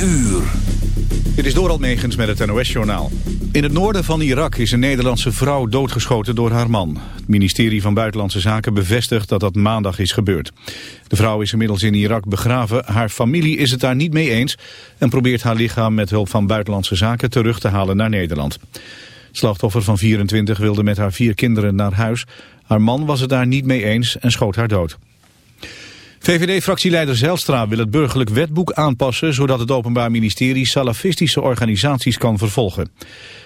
uur. Dit is Doral Megens met het NOS-journaal. In het noorden van Irak is een Nederlandse vrouw doodgeschoten door haar man. Het ministerie van Buitenlandse Zaken bevestigt dat dat maandag is gebeurd. De vrouw is inmiddels in Irak begraven. Haar familie is het daar niet mee eens... en probeert haar lichaam met hulp van Buitenlandse Zaken terug te halen naar Nederland. Het slachtoffer van 24 wilde met haar vier kinderen naar huis. Haar man was het daar niet mee eens en schoot haar dood. VVD-fractieleider Zelstra wil het burgerlijk wetboek aanpassen... zodat het Openbaar Ministerie salafistische organisaties kan vervolgen.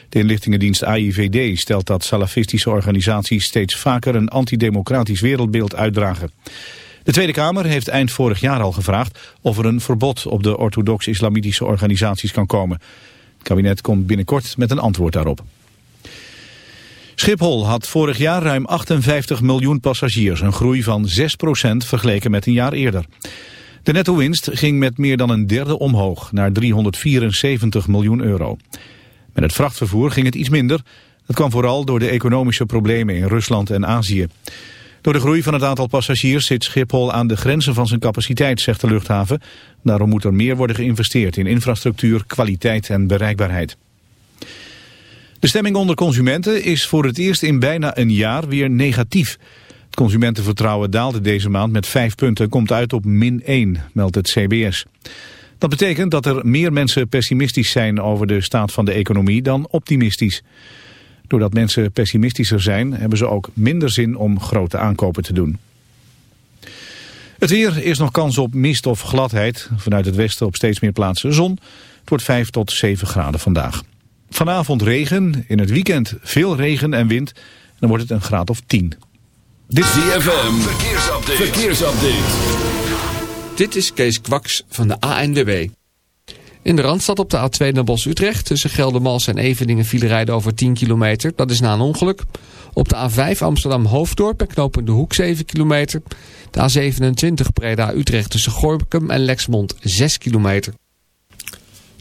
De inlichtingendienst AIVD stelt dat salafistische organisaties... steeds vaker een antidemocratisch wereldbeeld uitdragen. De Tweede Kamer heeft eind vorig jaar al gevraagd... of er een verbod op de orthodox-islamitische organisaties kan komen. Het kabinet komt binnenkort met een antwoord daarop. Schiphol had vorig jaar ruim 58 miljoen passagiers, een groei van 6% vergeleken met een jaar eerder. De netto-winst ging met meer dan een derde omhoog, naar 374 miljoen euro. Met het vrachtvervoer ging het iets minder. Dat kwam vooral door de economische problemen in Rusland en Azië. Door de groei van het aantal passagiers zit Schiphol aan de grenzen van zijn capaciteit, zegt de luchthaven. Daarom moet er meer worden geïnvesteerd in infrastructuur, kwaliteit en bereikbaarheid. De stemming onder consumenten is voor het eerst in bijna een jaar weer negatief. Het consumentenvertrouwen daalde deze maand met vijf punten, komt uit op min 1, meldt het CBS. Dat betekent dat er meer mensen pessimistisch zijn over de staat van de economie dan optimistisch. Doordat mensen pessimistischer zijn, hebben ze ook minder zin om grote aankopen te doen. Het weer is nog kans op mist of gladheid. Vanuit het westen op steeds meer plaatsen zon. Het wordt 5 tot 7 graden vandaag. Vanavond regen, in het weekend veel regen en wind. Dan wordt het een graad of 10. Dit is DFM, verkeersupdate. verkeersupdate. Dit is Kees Kwaks van de ANWB. In de Randstad op de A2 naar Bos-Utrecht. Tussen Geldermals en Eveningen file rijden over 10 kilometer. Dat is na een ongeluk. Op de A5 Amsterdam-Hoofddorp en knooppunt De Hoek 7 kilometer. De A27 Breda-Utrecht tussen Gorkum en Lexmond 6 kilometer.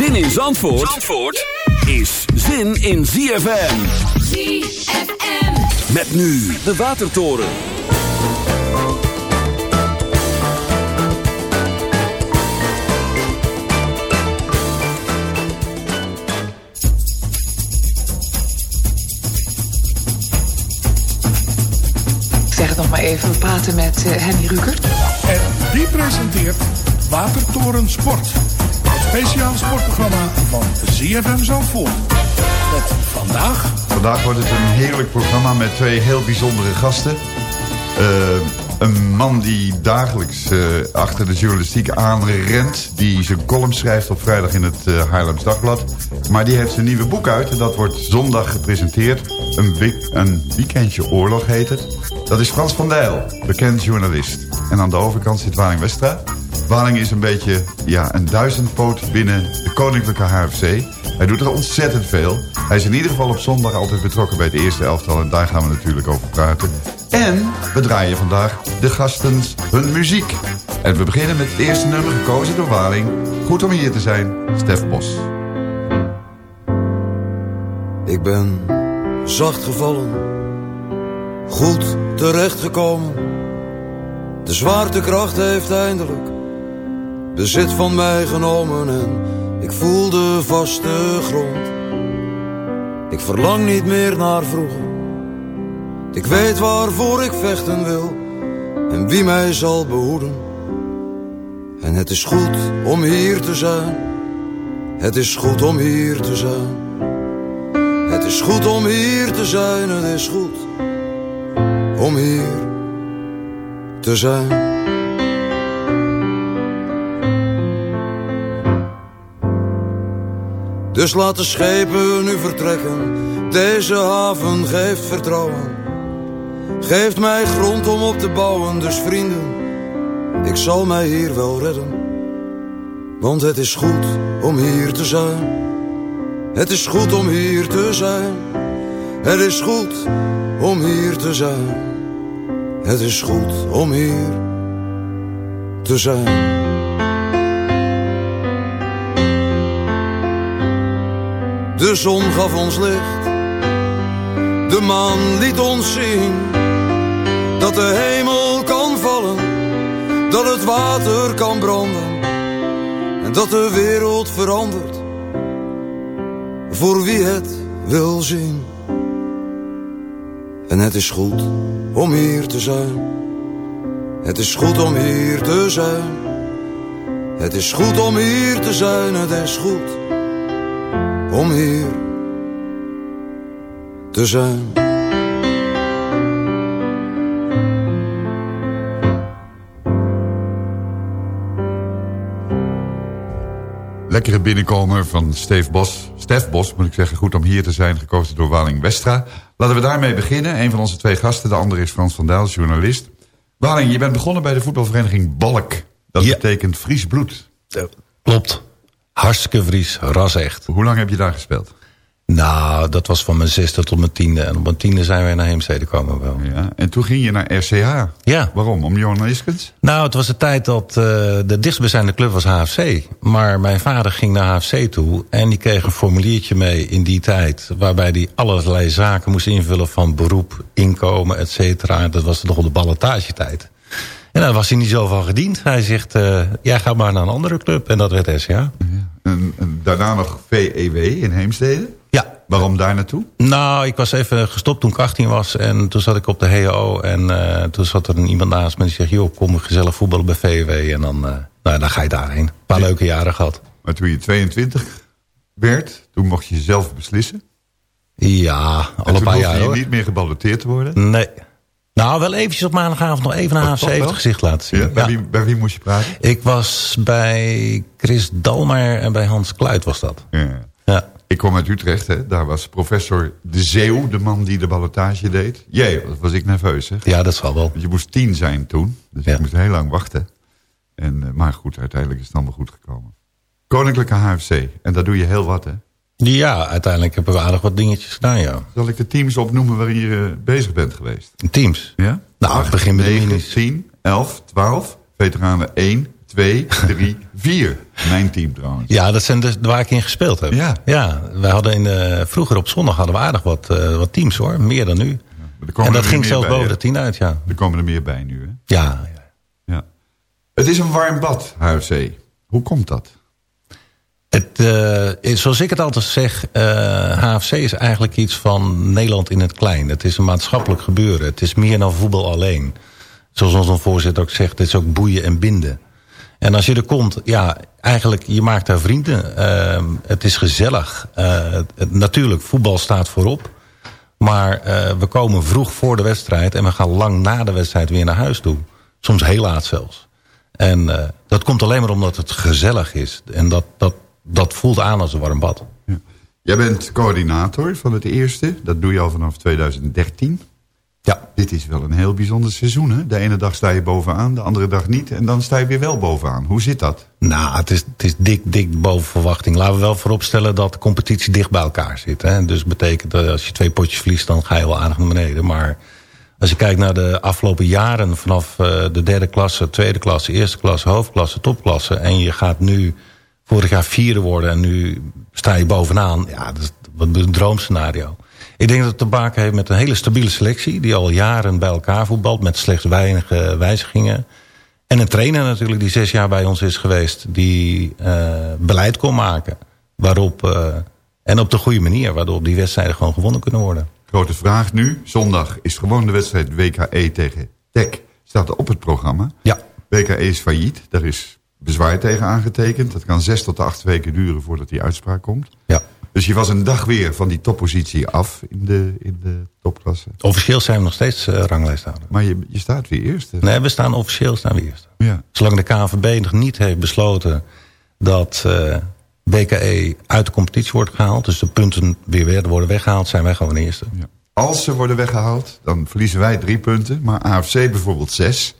Zin in Zandvoort, Zandvoort is zin in ZFM. ZFM. Met nu de Watertoren. Ik zeg het nog maar even, we praten met uh, Henny Rukert. En die presenteert Watertoren Sport. Het speciale sportprogramma van ZFM Zandvoort. Met vandaag... Vandaag wordt het een heerlijk programma met twee heel bijzondere gasten. Uh, Een man die dagelijks uh, achter de journalistiek aanrent. Die zijn column schrijft op vrijdag in het uh, Haarlems Dagblad. Maar die heeft zijn nieuwe boek uit. En dat wordt zondag gepresenteerd. Een, een weekendje oorlog heet het. Dat is Frans van Dijl, bekend journalist. En aan de overkant zit Waling Westra. Waling is een beetje ja, een duizendpoot binnen de koninklijke HFC. Hij doet er ontzettend veel. Hij is in ieder geval op zondag altijd betrokken bij het eerste elftal. En daar gaan we natuurlijk over praten. En we draaien vandaag de gasten hun muziek. En we beginnen met het eerste nummer gekozen door Waling. Goed om hier te zijn, Stef Bos. Ik ben zacht gevallen, goed terechtgekomen. De zwaartekracht heeft eindelijk bezit van mij genomen en ik voel de vaste grond. Ik verlang niet meer naar vroeger. Ik weet waarvoor ik vechten wil en wie mij zal behoeden. En het is goed om hier te zijn. Het is goed om hier te zijn. Het is goed om hier te zijn. Het is goed om hier te zijn. Dus laat de schepen nu vertrekken. Deze haven geeft vertrouwen. Geeft mij grond om op te bouwen. Dus vrienden, ik zal mij hier wel redden. Want het is goed om hier te zijn. Het is goed om hier te zijn. Het is goed om hier te zijn. Het is goed om hier te zijn. De zon gaf ons licht, de maan liet ons zien dat de hemel kan vallen, dat het water kan branden en dat de wereld verandert voor wie het wil zien. En het is goed om hier te zijn. Het is goed om hier te zijn. Het is goed om hier te zijn. Het is goed om hier te zijn. Lekkere binnenkomer van Stef Bos. Stef Bos, moet ik zeggen, goed om hier te zijn, gekozen door Waling Westra. Laten we daarmee beginnen. Een van onze twee gasten, de andere is Frans van Dijl, journalist. Waling, je bent begonnen bij de voetbalvereniging Balk. Dat betekent Fries bloed. klopt. Hartstikke Fries, ras echt. Hoe lang heb je daar gespeeld? Nou, dat was van mijn zesde tot mijn tiende. En op mijn tiende zijn wij naar Heemstede komen wel. Ja, en toen ging je naar RCH. Ja. Waarom? Om journalistisch? Nou, het was de tijd dat uh, de dichtstbijzijnde club was HFC. Maar mijn vader ging naar HFC toe. En die kreeg een formuliertje mee in die tijd. Waarbij hij allerlei zaken moest invullen van beroep, inkomen, et cetera. Dat was nog de ballotagetijd. En daar was hij niet zo van gediend. Hij zegt, uh, jij gaat maar naar een andere club. En dat werd. Ja. En, en, daarna nog VEW in Heemstede? Ja. Waarom daar naartoe? Nou, ik was even gestopt toen ik 18 was. En toen zat ik op de HO. En uh, toen zat er iemand naast me die zegt... joh, kom gezellig voetballen bij VEW. En dan, uh, nou, dan ga je daarheen. Een paar leuke jaren gehad. Maar toen je 22 werd, toen mocht je zelf beslissen? Ja, al een paar jaar hoor. je niet meer geballoteerd te worden? Nee. Nou, wel eventjes op maandagavond nog even naar HFC heeft het gezicht laten zien. Ja, bij, Wie, bij, Wie, moest je praten? Ik was bij Chris Dalmeijer en bij Hans Kluit was dat. Ja. ja. Ik kom uit Utrecht, hè. daar was professor De Zeeuw, de man die de ballotage deed. Jee, wat was ik nerveus, hè? Ja, dat zal wel. Want je moest tien zijn toen, dus ja. je moest heel lang wachten. En, uh, maar goed, uiteindelijk is het allemaal goed gekomen. Koninklijke HFC, en daar doe je heel wat, hè? Ja, uiteindelijk hebben we aardig wat dingetjes gedaan, ja. Zal ik de teams opnoemen waarin je bezig bent geweest? Teams? Ja? Nou, 8, begin met 9, de minis. 10, 11, 12, veteranen 1, 2, 3, 4. Mijn team trouwens. Ja, dat zijn de waar ik in gespeeld heb. Ja. Ja, wij hadden in de, vroeger op zondag hadden we aardig wat, uh, wat teams hoor, meer dan nu. Ja, en dat ging zelfs boven de 10 uit, ja. Er komen er meer bij nu, hè? Ja. ja. ja. Het is een warm bad, HFC. Hoe komt dat? Het, uh, zoals ik het altijd zeg, uh, HFC is eigenlijk iets van Nederland in het klein. Het is een maatschappelijk gebeuren. Het is meer dan voetbal alleen. Zoals onze voorzitter ook zegt, het is ook boeien en binden. En als je er komt, ja, eigenlijk, je maakt daar vrienden. Uh, het is gezellig. Het, natuurlijk, voetbal staat voorop. Maar we komen vroeg voor de wedstrijd en we gaan lang na de wedstrijd weer naar huis toe. Soms heel laat zelfs. En dat komt alleen maar omdat het gezellig is. En dat, dat, dat voelt aan als een warm bad. Ja. Jij bent coördinator van het eerste. Dat doe je al vanaf 2013. Ja. Dit is wel een heel bijzonder seizoen. Hè? De ene dag sta je bovenaan, de andere dag niet. En dan sta je weer wel bovenaan. Hoe zit dat? Nou, het is, het is dik, dik boven verwachting. Laten we wel vooropstellen dat de competitie dicht bij elkaar zit. Hè? Dus betekent dat als je twee potjes verliest, dan ga je wel aardig naar beneden. Maar als je kijkt naar de afgelopen jaren... vanaf uh, de derde klasse, tweede klasse, eerste klasse, hoofdklasse, topklasse... en je gaat nu vorig jaar vierde worden en nu sta je bovenaan... ja, dat is een droomscenario. Ik denk dat het te maken heeft met een hele stabiele selectie... die al jaren bij elkaar voetbalt met slechts weinig wijzigingen. En een trainer natuurlijk die zes jaar bij ons is geweest... die uh, beleid kon maken. Waarop, uh, en op de goede manier, waardoor die wedstrijden gewoon gewonnen kunnen worden. Grote vraag nu. Zondag is gewoon de wedstrijd WKE tegen TEC. Staat er op het programma. Ja. WKE is failliet. Daar is bezwaar tegen aangetekend. Dat kan zes tot acht weken duren voordat die uitspraak komt. Ja. Dus je was een dag weer van die toppositie af in de, in de topklasse. Officieel zijn we nog steeds uh, ranglijsthouder. Maar je, je staat weer eerste. Nee, we staan officieel staan we eerste. Ja. Zolang de KNVB nog niet heeft besloten dat uh, BKE uit de competitie wordt gehaald... dus de punten weer worden weggehaald, zijn wij gewoon eerste. Ja. Als ze worden weggehaald, dan verliezen wij drie punten. Maar AFC bijvoorbeeld zes.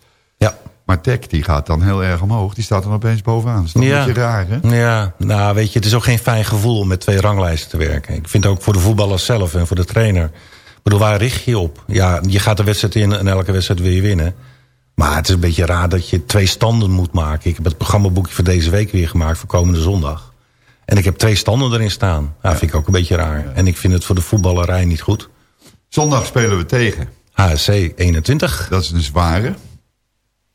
Maar Tech die gaat dan heel erg omhoog. Die staat dan opeens bovenaan. Dat is toch ja. een beetje raar, hè? Ja, nou weet je, het is ook geen fijn gevoel om met twee ranglijsten te werken. Ik vind ook voor de voetballers zelf en voor de trainer. Ik bedoel, waar richt je op? Ja, je gaat de wedstrijd in en elke wedstrijd wil je winnen. Maar het is een beetje raar dat je twee standen moet maken. Ik heb het programmaboekje voor deze week weer gemaakt voor komende zondag. En ik heb twee standen erin staan. Dat ja, vind ik ook een beetje raar. Ja. En ik vind het voor de voetballerij niet goed. Zondag spelen we tegen. HSC 21. Dat is een zware.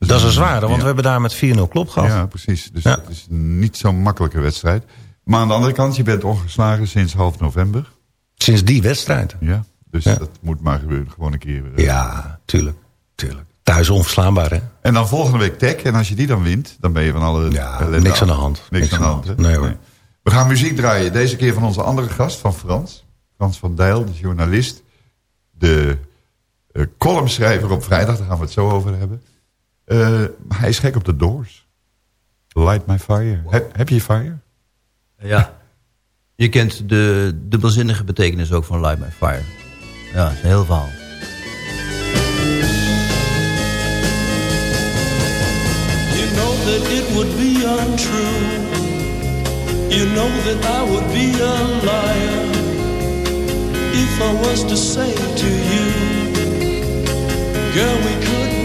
Dat, is een zware, want ja. we hebben daar met 4-0 klop gehad. Ja, precies. Dus ja. het is niet zo'n makkelijke wedstrijd. Maar aan de andere kant, je bent ongeslagen sinds half november. Sinds die wedstrijd. Ja, dus ja. dat moet maar gebeuren. Gewoon een keer. Uh, ja, tuurlijk. tuurlijk. Thuis onverslaanbaar, hè? En dan volgende week Tech. En als je die dan wint, dan ben je van alle... Ja, niks aan de hand. Niks, niks aan de hand, hand nee, hoor. Nee. We gaan muziek draaien. Deze keer van onze andere gast, van Frans. Frans van Dijl, de journalist. De uh, columnschrijver op vrijdag, daar gaan we het zo over hebben. Uh, hij is gek op de Doors. Light My Fire. Wow. Heb, heb je Fire? Ja. Je kent de dubbelzinnige betekenis ook van Light My Fire. Ja, dat is een heel verhaal. You know that it would be untrue. You know that I would be a liar. If I was to say to you, girl, we couldn't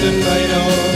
The night on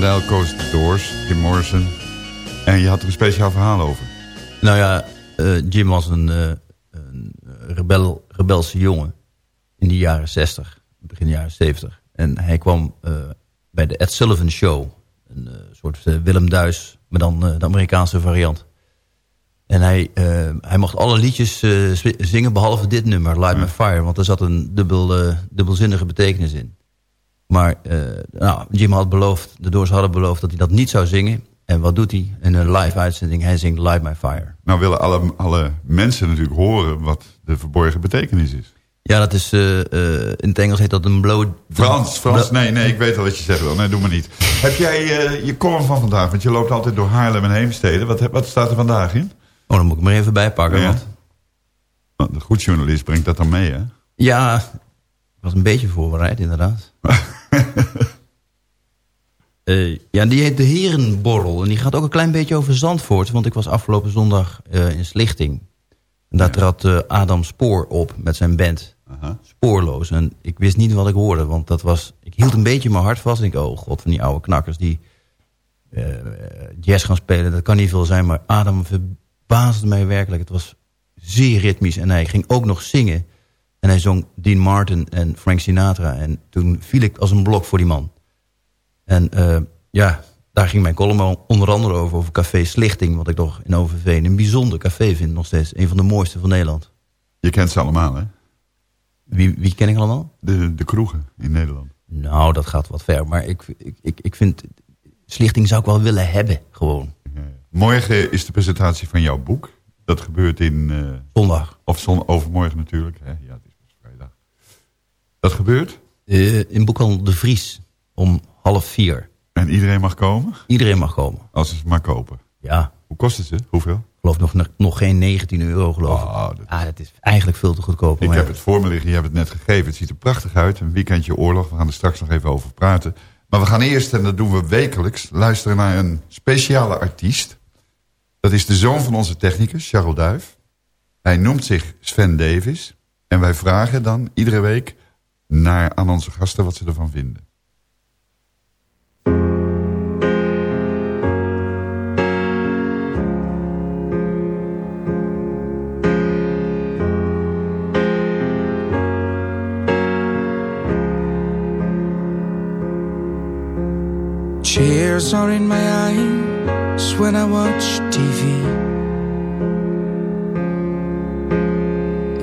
Koos The Doors, Jim Morrison. En je had er een speciaal verhaal over. Nou ja, eh, Jim was een, eh, een rebel, rebelse jongen in de jaren 60, begin jaren 70. En hij kwam eh, bij de Ed Sullivan Show. Een soort Willem Duis, maar dan de Amerikaanse variant. En hij, hij mocht alle liedjes zingen behalve dit nummer, Light My Fire. Want er zat een dubbel, dubbelzinnige betekenis in. Maar nou, Jim had beloofd, de Doors hadden beloofd dat hij dat niet zou zingen. En wat doet hij in een live uitzending? Hij zingt Light My Fire. Nou willen alle, alle mensen natuurlijk horen wat de verborgen betekenis is. Ja, dat is, uh, uh, in het Engels heet dat een blow... Frans, Frans, nee, nee, ik weet al wat je zegt wel. Nee, doe maar niet. Heb jij je column van vandaag? Want je loopt altijd door Haarlem en Heemstede. Wat, wat staat er vandaag in? Oh, dan moet ik maar even bijpakken. Ja. Want... De goed journalist brengt dat dan mee, hè? Ja, ik was een beetje voorbereid, inderdaad. Uh, ja, die heet de Herenborrel. En die gaat ook een klein beetje over Zandvoort. Want ik was afgelopen zondag uh, in Slichting. En daar trad uh, Adam Spoor op met zijn band. -huh. Spoorloos. En ik wist niet wat ik hoorde. Want dat was... Ik hield een beetje mijn hart vast. En ik oh god, van die oude knakkers die jazz gaan spelen. Dat kan niet veel zijn. Maar Adam verbaasde mij werkelijk. Het was zeer ritmisch. En hij ging ook nog zingen. En hij zong Dean Martin en Frank Sinatra. En toen viel ik als een blok voor die man. En uh, ja, daar ging mijn column onder andere over, over Café Slichting... wat ik toch in Overveen een bijzonder café vind nog steeds. Een van de mooiste van Nederland. Je kent ze allemaal, hè? Wie, wie ken ik allemaal? De, de kroegen in Nederland. Nou, dat gaat wat ver. Maar ik, ik, ik, ik vind... Slichting zou ik wel willen hebben, gewoon. Ja, Morgen is de presentatie van jouw boek. Dat gebeurt in... Uh, Zondag. Of zon, overmorgen natuurlijk. Hè? Ja, het is pas vrijdag. Dat gebeurt? Uh, in boekhandel De Vries. Om half vier. En iedereen mag komen? Iedereen mag komen. Als ze het maar kopen? Ja. Hoe kost het ze? Hoeveel? Ik geloof nog, nog geen 19 euro, geloof oh, ik. Dat... Ah, dat is eigenlijk veel te goedkoop. Ik heb het voor me liggen, je hebt het net gegeven. Het ziet er prachtig uit. Een weekendje oorlog. We gaan er straks nog even over praten. Maar we gaan eerst, en dat doen we wekelijks... luisteren naar een speciale artiest. Dat is de zoon van onze technicus, Charles Duif. Hij noemt zich Sven Davis. En wij vragen dan iedere week naar, aan onze gasten wat ze ervan vinden. Tears are in my eyes when I watch TV.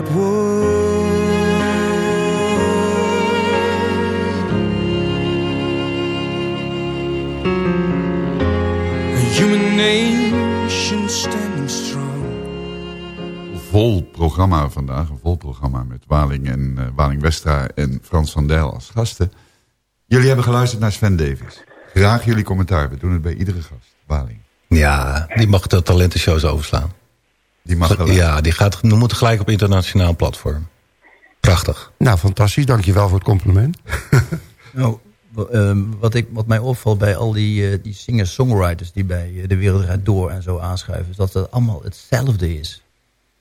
without war? A human nation standing strong. Vol programma vandaag, een vol programma met Waling en uh, Waling Westra en Frans van Dijl als gasten. Jullie hebben geluisterd naar Sven Davis. Graag jullie commentaar. We doen het bij iedere gast. Waling. Ja, die mag de talentenshows overslaan. Die mag gelijk. Ja, die gaat, we moeten gelijk op internationaal platform. Prachtig. Nou, fantastisch. Dankjewel voor het compliment. nou, um, wat, ik, wat mij opvalt bij al die, uh, die singer-songwriters... die bij uh, De Wereld Draait Door en zo aanschuiven... is dat het allemaal hetzelfde is.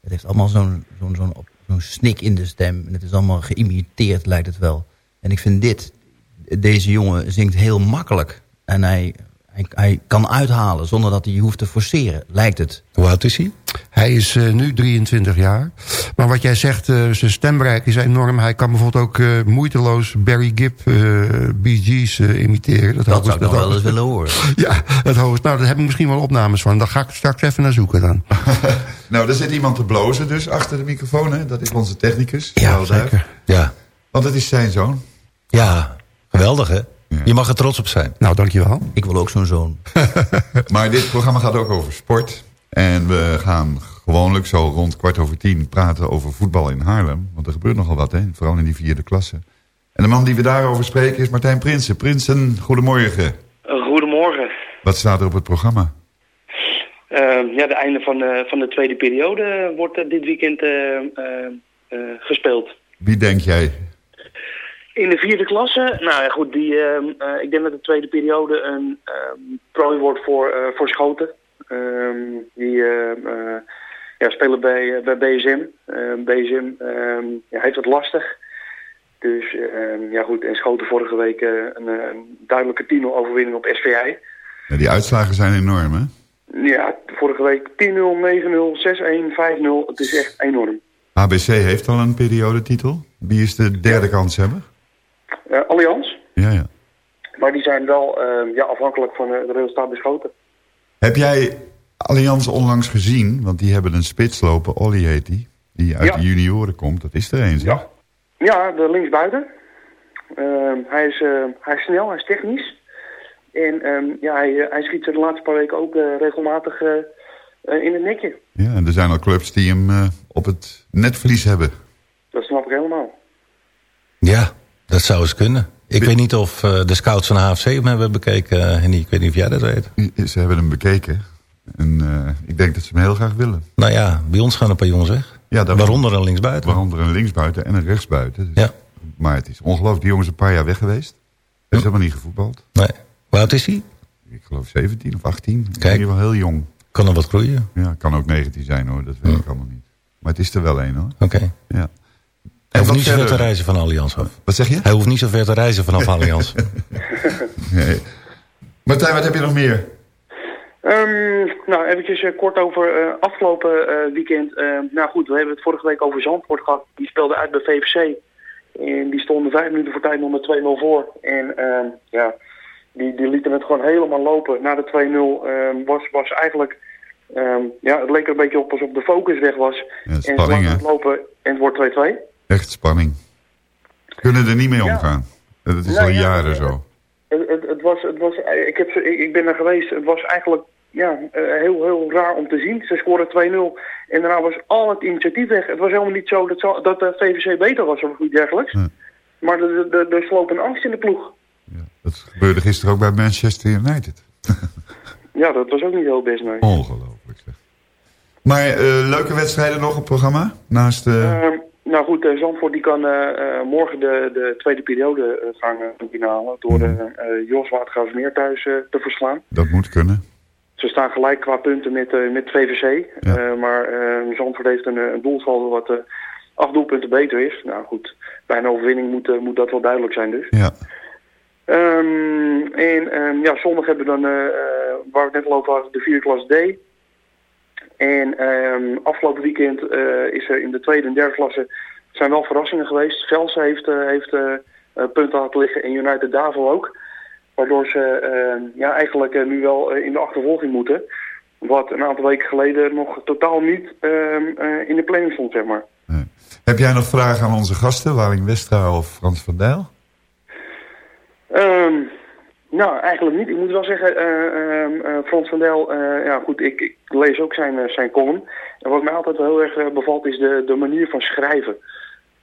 Het heeft allemaal zo'n zo'n zo'n zo'n snik in de stem. En het is allemaal geïmiteerd, lijkt het wel. En ik vind dit... Deze jongen zingt heel makkelijk. En hij, hij, hij kan uithalen zonder dat hij hoeft te forceren, lijkt het. Hoe oud is hij? Hij is uh, nu 23 jaar. Maar wat jij zegt, uh, zijn stembereik is enorm. Hij kan bijvoorbeeld ook uh, moeiteloos Barry Gibb, Bee Gees imiteren. Dat, dat zou ik nog wel eens willen horen. ja, het hoogst. Nou, daar heb ik misschien wel opnames van. Daar ga ik straks even naar zoeken dan. nou, er zit iemand te blozen dus achter de microfoon. Hè? Dat is onze technicus. Ja, zeker. Ja. Want het is zijn zoon. Ja, geweldig hè? Je mag er trots op zijn. Nou, dankjewel. Ik wil ook zo'n zoon. maar dit programma gaat ook over sport. En we gaan gewoonlijk zo rond kwart over tien praten over voetbal in Haarlem. Want er gebeurt nogal wat, hè? vooral in die vierde klasse. En de man die we daarover spreken is Martijn Prinsen. Prinsen, goedemorgen. Goedemorgen. Wat staat er op het programma? Uh, ja, de einde van, uh, van de tweede periode wordt uh, dit weekend gespeeld. Wie denk jij? In de vierde klasse? Nou ja, goed, die, ehm, ik denk dat de tweede periode een ehm, prooi wordt voor, voor Schoten. Um, die uh, ja, spelen bij, bij BSM. BSM ja, heeft het lastig. Dus ja goed, en schoten vorige week een, een duidelijke 10-0 overwinning op SVI. Ja, die uitslagen zijn enorm, hè? Ja, vorige week 10-0, 9-0, 6-1, 5-0. Het is echt enorm. ABC heeft al een periodetitel. Wie is de derde ja. kanshebber? Uh, Allianz. Ja, ja. Maar die zijn wel uh, ja, afhankelijk van uh, de resultaat beschoten. Heb jij Allianz onlangs gezien? Want die hebben een spits lopen, Olly heet die. Die uit ja. de junioren komt. Dat is er eens, ja. Ja, de linksbuiten. Uh, hij, is, uh, hij is snel, hij is technisch. En um, ja, hij, hij schiet ze de laatste paar weken ook uh, regelmatig in het nekje. Ja, en er zijn al clubs die hem op het netvlies hebben. Dat snap ik helemaal. Ja, dat zou eens kunnen. Ik Be weet niet of de scouts van de HFC hem hebben bekeken, Henny. Ik weet niet of jij dat weet. Ze hebben hem bekeken. En ik denk dat ze hem heel graag willen. Nou ja, bij ons gaan een paar jongens weg. Ja, waaronder een linksbuiten. Waaronder een linksbuiten en een rechtsbuiten. Dus, ja. Maar het is ongelooflijk. Die jongens een paar jaar weg geweest. Hij is helemaal niet gevoetbald. Nee. Hoe oud is hij? Ik geloof 17 of 18. Kijk. In ieder geval heel jong. Kan er wat groeien? Ja, kan ook 19 zijn hoor. Dat weet ja. ik allemaal niet. Maar het is er wel één hoor. Oké. Okay. Ja. Hij hoeft niet zo ver te reizen van Allianz af. Wat zeg je? Hij hoeft niet zo ver te reizen vanaf Allianz. nee. Martijn, wat heb je nog meer? Um, nou, eventjes uh, kort over uh, afgelopen uh, weekend. nou goed, we hebben het vorige week over Zandvoort gehad. Die speelde uit bij VVC. En die stonden vijf minuten voor tijd onder 2-0 voor. En ehm, ja, die, die lieten het gewoon helemaal lopen. Na de 2-0 was, was eigenlijk... Um, ja, het leek er een beetje op alsof de focus weg was. Ja, spanning, en het lopen en het wordt 2-2. Echt spanning. Kunnen er niet mee omgaan. Ja. Dat is nou, al ja, jaren zo. Het, het, het, was, het was, ik, heb, ik, ben er geweest. Het was eigenlijk ja, uh, heel, heel raar om te zien. Ze scoren 2-0 en daarna was al het initiatief weg. Het was helemaal niet zo dat, dat de VVC beter was of iets dergelijks. Maar er sloop een angst in de ploeg. Ja, dat gebeurde gisteren ook bij Manchester United. ja, dat was ook niet heel best, nee. Ongelooflijk zeg. Maar uh, leuke wedstrijden nog op programma? Naast... Uh... nou goed, Zandvoort die kan morgen de, de tweede periode gaan inhalen... door mm. Jos Watergraafsmeer thuis te verslaan. Dat moet kunnen. Ze staan gelijk qua punten met, met VVC. Ja. Maar Zandvoort heeft een, een doelsaldo wat acht doelpunten beter is. Nou goed, bij een overwinning moet, moet dat wel duidelijk zijn dus. Ja. Um, en um, ja, zondag hebben we dan, waar we het net al over hadden, de vierde klas D. En um, afgelopen weekend is er in de tweede en derde klasse zijn wel verrassingen geweest. Velsen heeft, heeft punten laten liggen en United Davo ook. Waardoor ze uh, ja, eigenlijk nu wel in de achtervolging moeten. Wat een aantal weken geleden nog totaal niet ehm, in de planning stond, zeg maar. Nee. Heb jij nog vragen aan onze gasten, Waring Westra of Frans van Dijl? Um, nou, eigenlijk niet. Ik moet wel zeggen, uh, Frans van Dijl, ja goed, ik, ik, lees ook zijn, zijn column. En wat mij altijd heel erg bevalt is de, de manier van schrijven.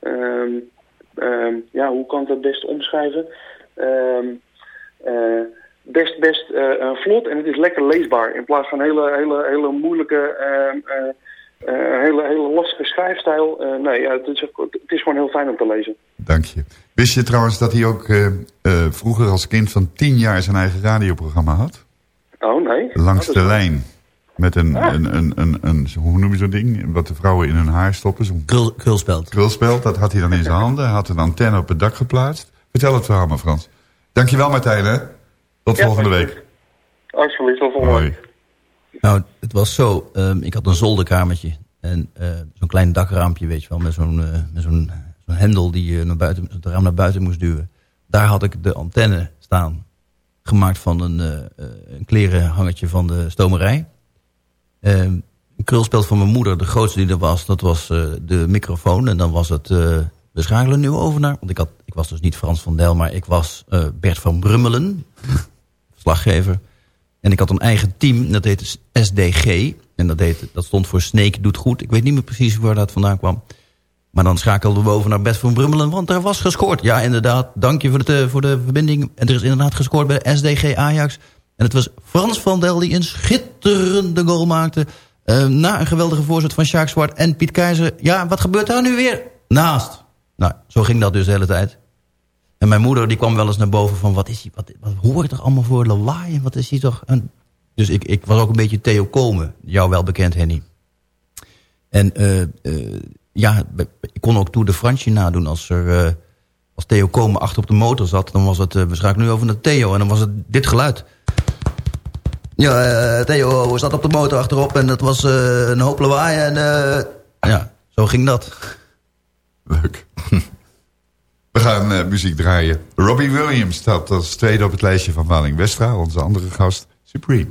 Um, ja, hoe kan ik dat best omschrijven? Best best vlot en het is lekker leesbaar. In plaats van hele, hele, hele moeilijke, hele, hele lastige schrijfstijl. nee, het, is, het is gewoon heel fijn om te lezen. Dank je. Wist je trouwens dat hij ook vroeger als kind van tien jaar zijn eigen radioprogramma had? Oh, nee. Langs oh, de lijn. Met een, ah. een, een, een, een, hoe noem je zo'n ding? Wat de vrouwen in hun haar stoppen. Zo'n Krul, krulspeld. Krulspeld, dat had hij dan in zijn handen. Hij had een antenne op het dak geplaatst. Vertel het verhaal maar, Frans. Dankjewel Martijn, hè? Tot ja, volgende week. Alsjeblieft, tot volgende week. Nou, het was zo. ehm, ik had een zolderkamertje. En eh, zo'n klein dakraampje, weet je wel. Met zo'n eh, met zo'n zo'n hendel die je naar buiten, het raam naar buiten moest duwen. Daar had ik de antenne staan. Gemaakt van een, eh, eh, een klerenhangertje van de stomerij. Ehm, een krulspeld van mijn moeder, de grootste die er was, dat was eh, de microfoon. En dan was het, eh, we schakelen nu over naar, want ik, had, ik was dus niet Frans van Del, maar ik was eh, Bert van Brummelen, verslaggever. En ik had een eigen team, dat heette SDG. En dat, deed, dat stond voor Snake Doet Goed. Ik weet niet meer precies waar dat vandaan kwam. Maar dan schakelden we over naar Bert van Brummelen, want er was gescoord. Ja, inderdaad, dank je voor de, voor de verbinding. En er is inderdaad gescoord bij de SDG Ajax. En het was Frans van Del die een schitterende goal maakte. eh, na een geweldige voorzet van Sjaak Zwart en Piet Keizer. Ja, wat gebeurt daar nu weer? Naast. Nou, zo ging dat dus de hele tijd. En mijn moeder die kwam wel eens naar boven van... wat is hij, wat, wat hoor ik toch allemaal voor lawaai? Wat is hij toch... En dus ik, ik was ook een beetje Theo Komen. Jou wel bekend, Henny. En eh, eh, ja, ik kon ook toe de Fransje nadoen als er... eh, als Theo Komen achter op de motor zat... dan was het... eh, we schakelen nu over naar Theo. En dan was het dit geluid. Ja, eh, Theo zat op de motor achterop... en dat was eh, een hoop lawaai. En eh, ja, zo ging dat. Leuk. We gaan eh, muziek draaien. Robbie Williams staat als tweede op het lijstje van Waling Westra. Onze andere gast, Supreme.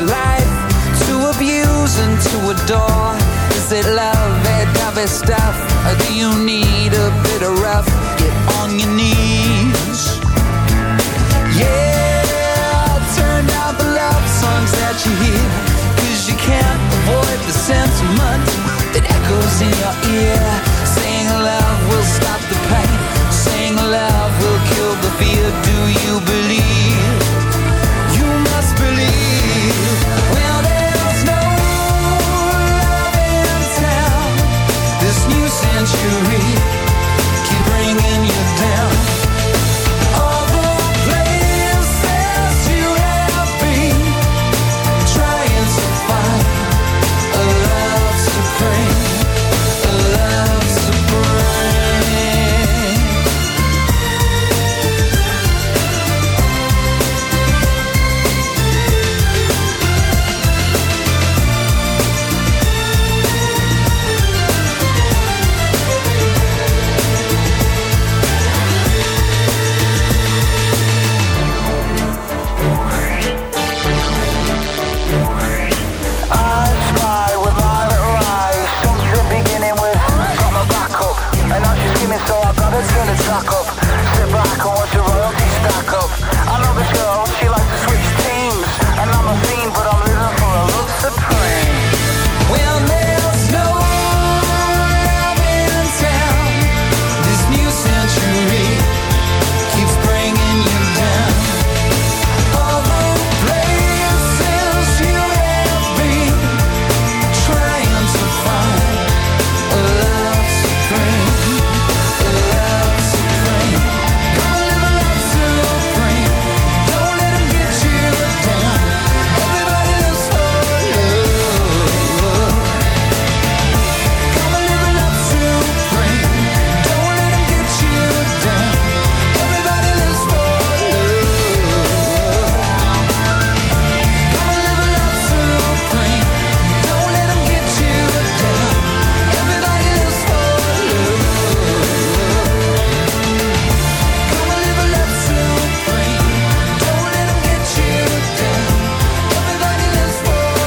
your life to abuse and to adore. Is it love, that type stuff? Or do you need a bit of rough? Get on your knees. Yeah, turn down the love songs that you hear. Cause you can't avoid the sentiment that echoes in your ear. Century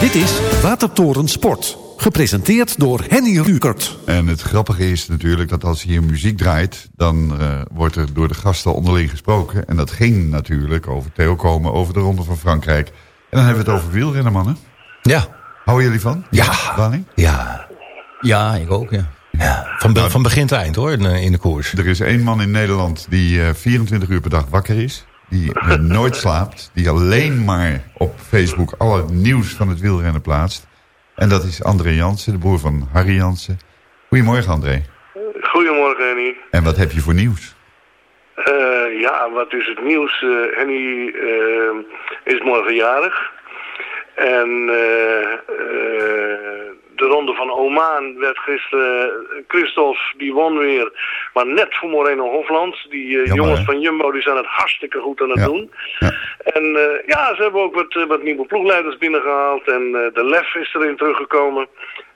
Dit is Watertoren Sport. Gepresenteerd door Henny Rukert. En het grappige is natuurlijk dat als hier muziek draait... dan uh, wordt er door de gasten onderling gesproken. En dat ging natuurlijk over Theo Komen, over de Ronde van Frankrijk. En dan hebben we het over wielrennen, mannen. Ja. Houden jullie van? Ja. Ja. Ja, ik ook, ja. Ja, van, be van begin tot eind hoor, in, in, de koers. Er is één man in Nederland die uh, 24 uur per dag wakker is. Die nooit slaapt. Die alleen maar op Facebook alle nieuws van het wielrennen plaatst. En dat is André Jansen, de broer van Harry Jansen. Goedemorgen André. Goedemorgen Henny. En wat heb je voor nieuws? Uh, ja, wat is het nieuws? Uh, Henny uh, is morgen jarig. En de ronde van Oman werd gisteren... Christophe, die won weer. Maar net voor Moreno Hofland. Die Jammer, jongens hè? van Jumbo, die zijn het hartstikke goed aan het Ja. doen. En eh, ja, ze hebben ook wat, eh, wat nieuwe ploegleiders binnengehaald. En eh, de LEF is erin teruggekomen.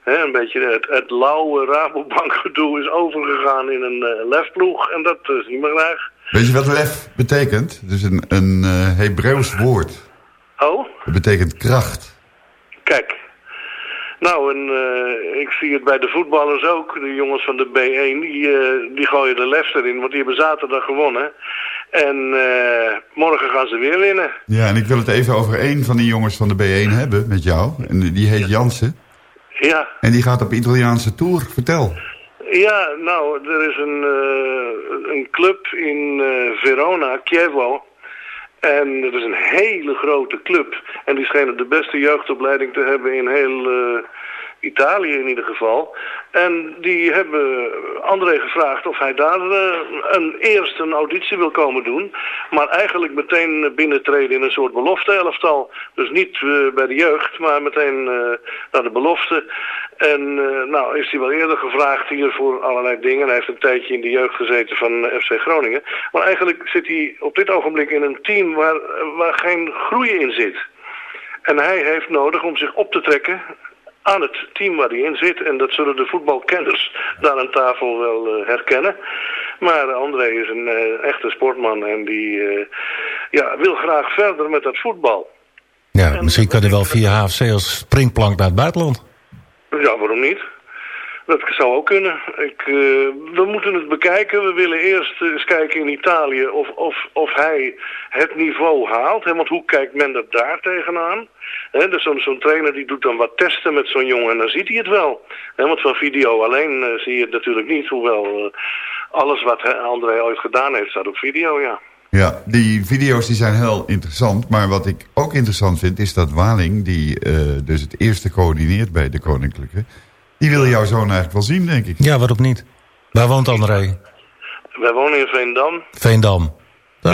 Een beetje het, het lauwe Rabobank gedoe is overgegaan in een eh LEF-ploeg. En dat is niet meer graag. Weet je wat lef betekent? Het is een, een Hebreeuws woord. Oh, Het betekent kracht. kijk. Nou, en eh, ik zie het bij de voetballers ook. De jongens van de B1, die, eh, die gooien de lef erin. Want die hebben zaterdag gewonnen. En eh, morgen gaan ze weer winnen. Ja, en ik wil het even over één van die jongens van de B1 hebben met jou. En die heet Jansen. Ja, En die gaat op Italiaanse tour. Vertel. Ja, nou, er is een, een club in Verona, Chievo. En dat is een hele grote club. En die schijnen de beste jeugdopleiding te hebben in heel eh, Italië in ieder geval. En die hebben André gevraagd of hij daar eh, een, eerst een auditie wil komen doen. Maar eigenlijk meteen binnentreden in een soort belofte-elftal. Dus niet eh, bij de jeugd, maar meteen naar de belofte. En eh, nou is hij wel eerder gevraagd hier voor allerlei dingen. Hij heeft een tijdje in de jeugd gezeten van eh, FC Groningen. Maar eigenlijk zit hij op dit ogenblik in een team waar, waar geen groei in zit. En hij heeft nodig om zich op te trekken aan het team waar hij in zit. En dat zullen de voetbalkenners daar aan tafel wel eh, herkennen. Maar André is een echte sportman en die ja, wil graag verder met dat voetbal. Ja, misschien kan hij wel via HFC als springplank naar het buitenland. Ja, waarom niet? Dat zou ook kunnen. Ik, eh, we moeten het bekijken. We willen eerst eens kijken in Italië of, of, of hij het niveau haalt. Hè? Want hoe kijkt men er daar tegenaan? Hè, dus zo'n trainer die doet dan wat testen met zo'n jongen en dan ziet hij het wel. Hè, want van video alleen eh, zie je het natuurlijk niet. Hoewel eh, alles wat André ooit gedaan heeft staat op video, ja. Ja, die video's die zijn heel interessant. Maar wat ik ook interessant vind is dat Waling, die eh, dus het eerste coördineert bij de Koninklijke... die wil jouw zoon eigenlijk wel zien, denk ik. Ja, waarom niet? Waar woont André? Wij wonen in Veendam. Veendam.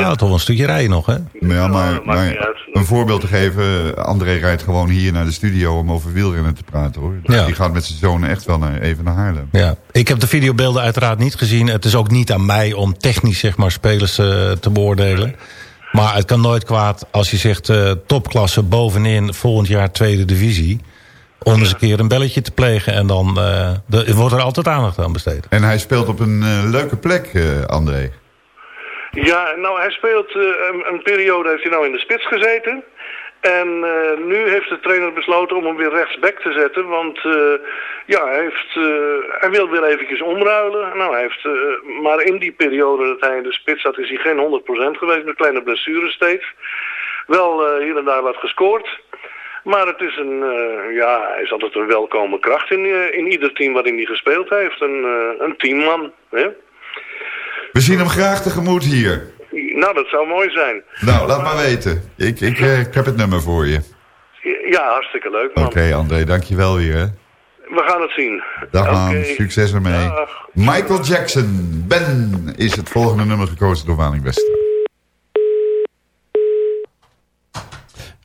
Nou, toch een stukje rijden nog, hè? Ja, maar, maar een voorbeeld te geven... André rijdt gewoon hier naar de studio om over wielrennen te praten, hoor. Ja. Die gaat met zijn zoon echt wel naar, even naar Haarlem. Ja, ik heb de videobeelden uiteraard niet gezien. Het is ook niet aan mij om technisch zeg maar, spelers eh, te beoordelen. Maar het kan nooit kwaad als je zegt eh, topklasse bovenin volgend jaar tweede divisie. Om eens een keer een belletje te plegen en dan eh, de, wordt er altijd aandacht aan besteed. En hij speelt op een leuke plek, eh, André. Ja, nou hij speelt eh, een, een periode heeft hij nou in de spits gezeten. En eh, nu heeft de trainer besloten om hem weer rechtsback te zetten. Want eh, ja, hij, heeft, hij wil weer eventjes omruilen. Nou, hij heeft, maar in die periode dat hij in de spits zat is hij geen 100% geweest. Met kleine blessures steeds. Wel hier en daar wat gescoord. Maar het is een, ja, hij is altijd een welkome kracht in, in ieder team waarin hij gespeeld heeft. Een, een teamman. Hè? We zien hem graag tegemoet hier. Nou, dat zou mooi zijn. Nou, laat maar weten. Ik, ik, eh, ik heb het nummer voor je. Ja, hartstikke leuk Oké, man. André, dankjewel weer. Hè. We gaan het zien. Dag man, Oké. succes ermee. Dag. Michael Jackson, Ben, is het volgende nummer gekozen door Waling Wester.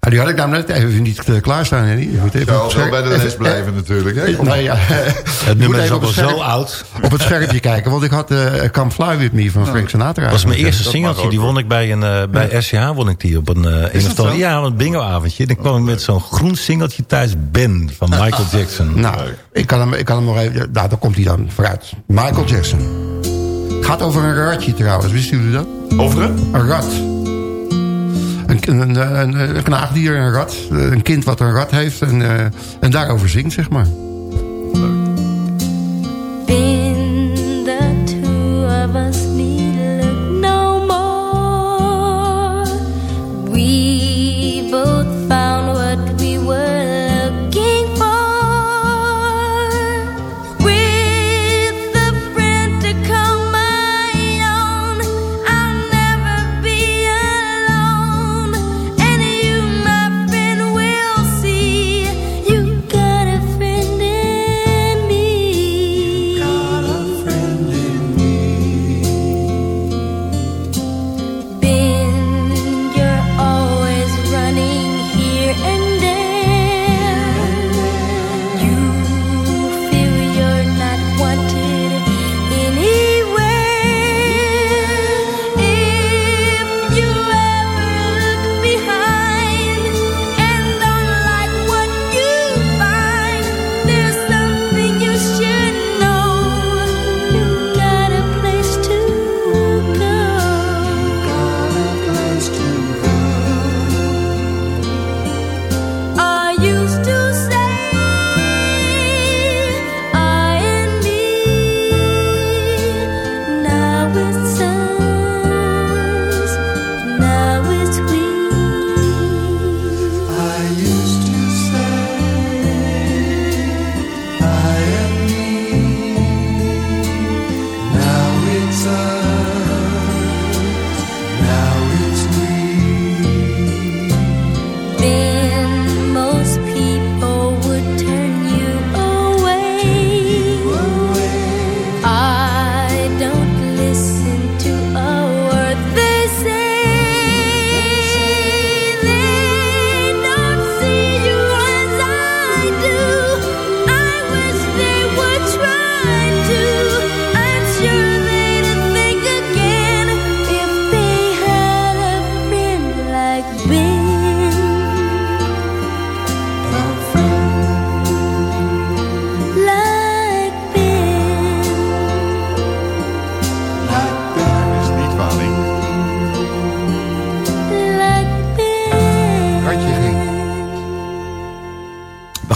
Ah, die had ik namelijk net even niet eh, klaarstaan. Hè? Je moet even wel bij de les blijven natuurlijk. Hè? Kom Nee, ja. Het nummer is ook al zo oud. Op het scherpje kijken, want ik had eh Come Fly With Me van Frank Sinatra. Dat was mijn eerste singeltje. Die won ik bij, een, eh, bij SCH won ik die op een, eh een of zo? andere- Ja, een bingo-avondje. Dan kwam ik met zo'n groen singeltje thuis. Ben van Michael Jackson. Nou, ik kan, hem, ik kan hem nog even... Nou, daar komt hij dan vooruit. Michael Jackson. Het gaat over een ratje trouwens, wisten jullie dat? Over hem? Een rat. Een, een, een, een knaagdier, een rat. Een kind wat een rat heeft en, en daarover zingt, zeg maar. Been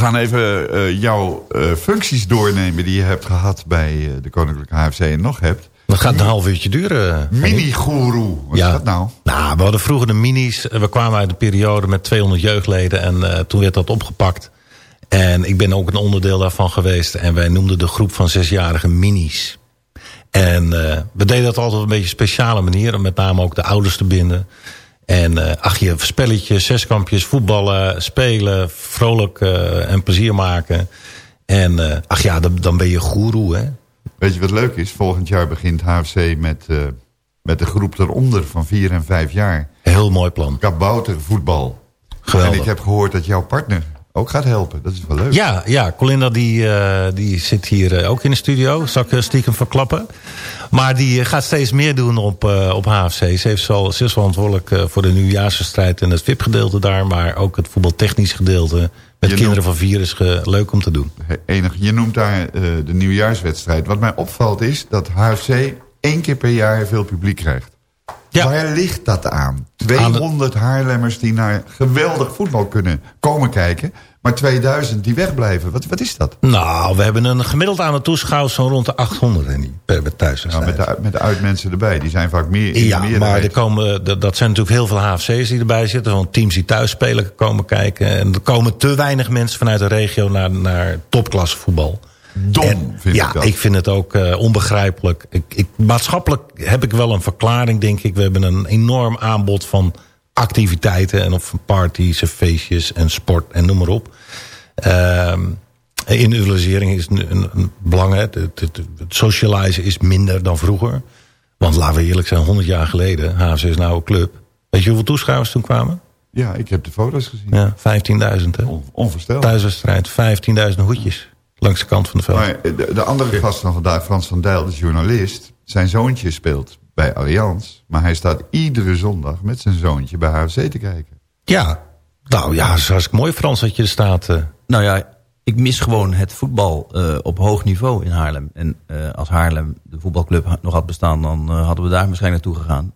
gaan even eh, jouw eh, functies doornemen die je hebt gehad bij eh, de Koninklijke HFC en nog hebt. Dat gaat een half uurtje duren. Mini-goeroe, wat ja. is dat nou? Nou, we hadden vroeger de minis. We kwamen uit een periode met 200 jeugdleden. En toen werd dat opgepakt. En ik ben ook een onderdeel daarvan geweest. En wij noemden de groep van zesjarige minis. En we deden dat altijd op een beetje speciale manier. Om met name ook de ouders te binden. En eh, ach je, spelletjes, zeskampjes, voetballen, spelen. Vrolijk eh, en plezier maken. En eh, ach ja, dan, dan ben je goeroe, hè. Weet je wat leuk is? Volgend jaar begint HFC met, eh, met de groep eronder van 4 en 5 jaar. Heel mooi plan. Kaboutervoetbal. Geweldig. En ik heb gehoord dat jouw partner ook gaat helpen. Dat is wel leuk. Ja, ja Colinda die, eh, die zit hier eh, ook in de studio. Zal ik eh, stiekem verklappen. Maar die gaat steeds meer doen op, op HFC. Ze, heeft zo, ze is verantwoordelijk voor de nieuwjaarswedstrijd en het VIP-gedeelte daar. Maar ook het voetbaltechnisch gedeelte. Met Je kinderen noemt- van vier is leuk om te doen. Enig, je noemt daar de nieuwjaarswedstrijd. Wat mij opvalt is dat HFC één keer per jaar veel publiek krijgt. Waar ligt dat aan? 200 Haarlemmers die naar geweldig voetbal kunnen komen kijken. Maar 2000 die wegblijven. Wat, wat is dat? Nou, we hebben een gemiddeld aantal toeschouwers van rond de 800 en niet per per thuiswedstrijd. met, de, met de uitmensen erbij. Die zijn vaak meer in Ja, de maar er komen, dat dat zijn natuurlijk heel veel HFC's die erbij zitten. Van teams die thuis spelen komen kijken. En er komen te weinig mensen vanuit de regio naar, naar topklasse voetbal. Dom, vind ja, ik dat. ik vind het ook eh, onbegrijpelijk. Ik, ik, maatschappelijk heb ik wel een verklaring, denk ik. We hebben een enorm aanbod van activiteiten. En of van parties en feestjes en sport en noem maar op. Ehm individualisering is een, een, een belang. hè. Het, het, socializen is minder dan vroeger. Want laten we eerlijk zijn, 100 jaar geleden, HFC is nou een club. Weet je hoeveel toeschouwers toen kwamen? Ja, ik heb de foto's gezien. Ja, 15.000 hè. onvoorstelbaar. Thuiswedstrijd, 15.000 hoedjes. Langs de kant van de veld. Maar eh, de, de andere gast van vandaag, Frans van Dijl, de journalist. Zijn zoontje speelt bij Allianz. Maar hij staat iedere zondag met zijn zoontje bij HFC te kijken. Ja, nou ja, het is hartstikke mooi Frans dat je er staat. eh. Nou ja, ik mis gewoon het voetbal eh, op hoog niveau in Haarlem. En eh, als Haarlem de voetbalclub nog had bestaan, dan hadden we daar waarschijnlijk naartoe gegaan.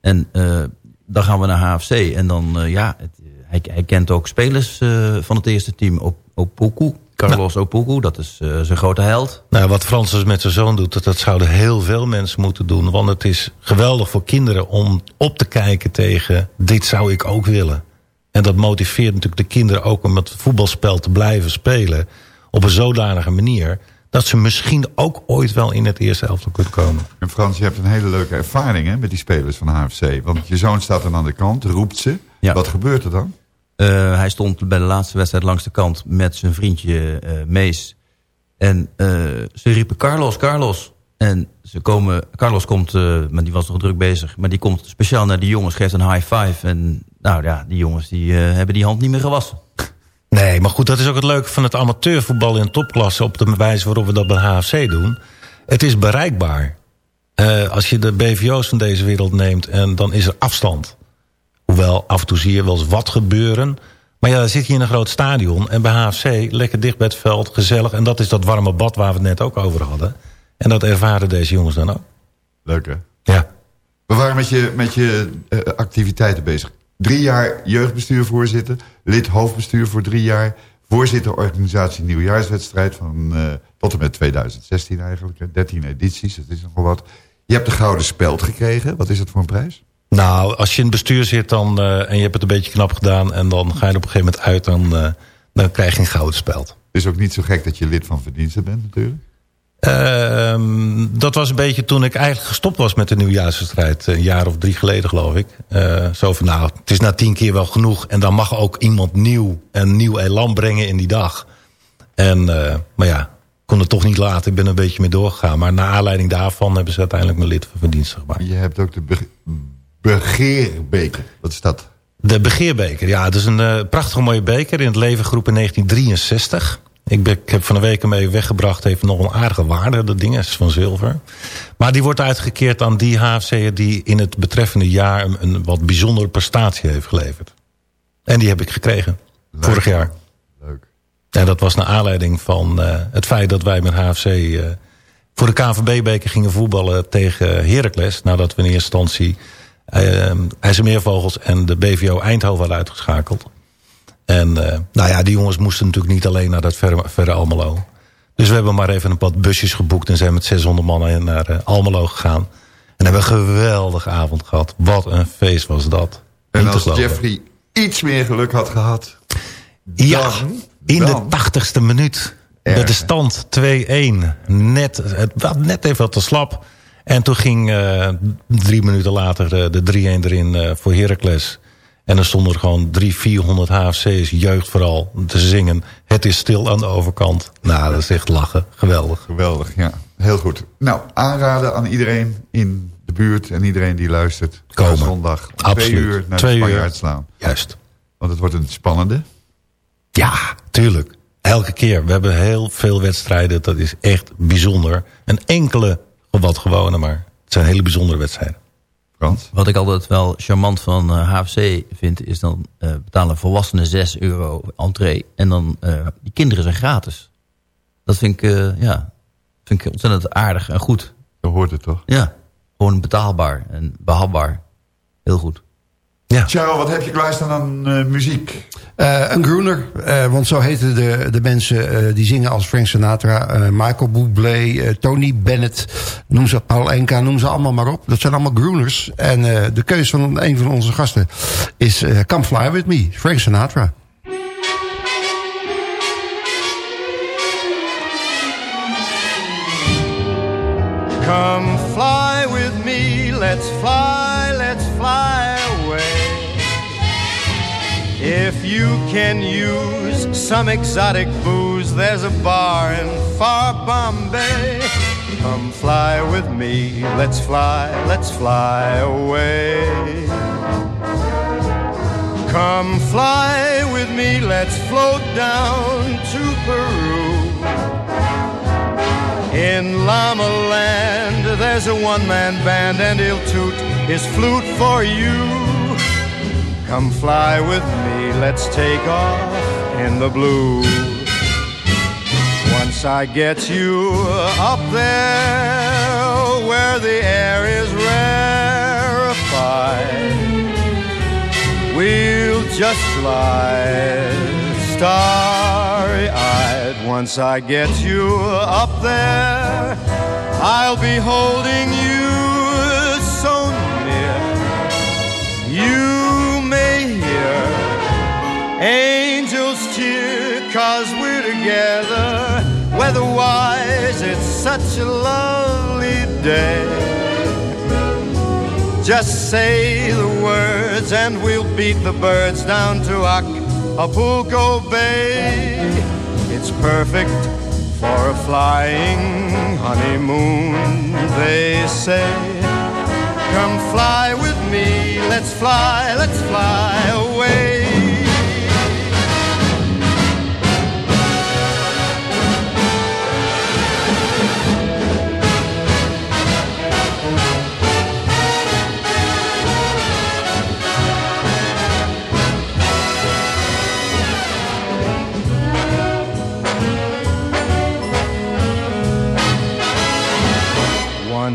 En eh, dan gaan we naar HFC. En dan, eh, ja, het, hij, hij kent ook spelers eh, van het eerste team. Op Opoku, Carlos Opoku, dat is eh, zijn grote held. Nou, wat Frans dus met zijn zoon doet, dat, dat zouden heel veel mensen moeten doen. Want het is geweldig voor kinderen om op te kijken tegen... dit zou ik ook willen. En dat motiveert natuurlijk de kinderen ook om het voetbalspel te blijven spelen... op een zodanige manier dat ze misschien ook ooit wel in het eerste elftal kunnen komen. En Frans, je hebt een hele leuke ervaring hè, met die spelers van HFC. Want je zoon staat dan aan de kant, roept ze. Wat gebeurt er dan? Uh, hij stond bij de laatste wedstrijd langs de kant met zijn vriendje uh, Mees. En uh, ze riepen Carlos, Carlos. En ze komen, Carlos komt, maar die was nog druk bezig. Maar die komt speciaal naar die jongens, geeft een high five. En nou ja, die jongens die hebben die hand niet meer gewassen. Nee, maar goed, dat is ook het leuke van het amateurvoetbal in topklasse... op de wijze waarop we dat bij HFC doen. Het is bereikbaar. Als je de BVO's van deze wereld neemt, en dan is er afstand. Hoewel, af en toe zie je wel eens wat gebeuren. Maar ja, dan zit je in een groot stadion. En bij HFC, lekker dicht bij het veld, gezellig. En dat is dat warme bad waar we het net ook over hadden. En dat ervaren deze jongens dan ook. Leuk, hè? Ja. We waren met je, met je uh, activiteiten bezig. Drie jaar jeugdbestuurvoorzitter, lid hoofdbestuur voor drie jaar... voorzitter organisatie nieuwjaarswedstrijd van uh, tot en met 2016 eigenlijk. 13 edities, dat is nogal wat. Je hebt de Gouden Speld gekregen. Wat is dat voor een prijs? Nou, als je in het bestuur zit dan, uh, en je hebt het een beetje knap gedaan... en dan ga je er op een gegeven moment uit, dan, uh, dan krijg je een Gouden Speld. Het is ook niet zo gek dat je lid van verdiensten bent natuurlijk. Uh, dat was een beetje toen ik eigenlijk gestopt was met de nieuwjaarswedstrijd. Een jaar of drie geleden geloof ik. Uh, zo van nou, het is na tien keer wel genoeg. En dan mag ook iemand nieuw een nieuw elan brengen in die dag. En, uh, maar ja, kon het toch niet laten. Ik ben een beetje mee doorgegaan. Maar naar aanleiding daarvan hebben ze uiteindelijk mijn lid van verdiensten gemaakt. Je hebt ook de begeerbeker. Wat is dat? De begeerbeker, ja. Het is een uh, prachtige mooie beker in het leven groep in 1963. Ik, ben, ik heb van de week mee weggebracht. Heeft nog een aardige waarde. Dat ding is van zilver. Maar die wordt uitgekeerd aan die HFC'er... die in het betreffende jaar een, een, wat bijzondere prestatie heeft geleverd. En die heb ik gekregen. Leuk. Vorig jaar. Leuk. En dat was naar aanleiding van uh, het feit dat wij met HFC... Uh, voor de KNVB-beker gingen voetballen tegen Heracles. Nadat we in eerste instantie IJsselmeervogels en de BVO Eindhoven hadden uitgeschakeld. En uh, nou ja, die jongens moesten natuurlijk niet alleen naar dat verre, verre Almelo. Dus we hebben maar even een paar busjes geboekt... en zijn met 600 mannen naar uh, Almelo gegaan. En hebben een geweldige avond gehad. Wat een feest was dat. En als Jeffrey iets meer geluk had gehad... Ja, dan, in dan. de tachtigste minuut. Met de stand 2-1. Net, het net even wat te slap. En toen ging uh, drie minuten later de 3-1 erin voor Heracles... En dan stonden er gewoon drie, 400 HFC's, jeugd vooral, te zingen. Het is stil aan de overkant. Nou, dat is echt lachen. Geweldig. Geweldig, ja. Heel goed. Nou, aanraden aan iedereen in de buurt en iedereen die luistert. Komen. Zondag om Absoluut. twee uur naar twee de Spanjaard slaan. Juist. Want het wordt een spannende. Ja, tuurlijk. Elke keer. We hebben heel veel wedstrijden. Dat is echt bijzonder. Een enkele wat gewone, maar het zijn hele bijzondere wedstrijden. Frans? Wat ik altijd wel charmant van uh, HFC vind... is dan uh, betalen volwassenen 6 euro entree. En dan, uh, die kinderen zijn gratis. Dat vind ik, ja, vind ik ontzettend aardig en goed. Je hoort het toch? Ja, gewoon betaalbaar en behapbaar. Heel goed. Ja. Charles, wat heb je klaarstaan aan uh, muziek? Uh, een groener, uh, want zo heten de, de mensen die zingen als Frank Sinatra, Michael Bublé, Tony Bennett, noem ze Paul Enka, noem ze allemaal maar op. Dat zijn allemaal groeners. En de keus van een van onze gasten is Come Fly With Me, Frank Sinatra. Come If you can use some exotic booze, there's a bar in far Bombay. Come fly with me, let's fly, let's fly away. Come fly with me, let's float down to Peru. In Llama Land, there's a one-man band and he'll toot his flute for you. Come fly with me, let's take off in the blue. Once I get you up there where the air is rarefied, We'll just glide starry-eyed. Once I get you up there, I'll be holding you angels cheer, cause we're together. Weatherwise, it's such a lovely day. Just say the words and we'll beat the birds down to Acapulco Bay. It's perfect for a flying honeymoon, they say. Come fly with me, let's fly, let's fly away.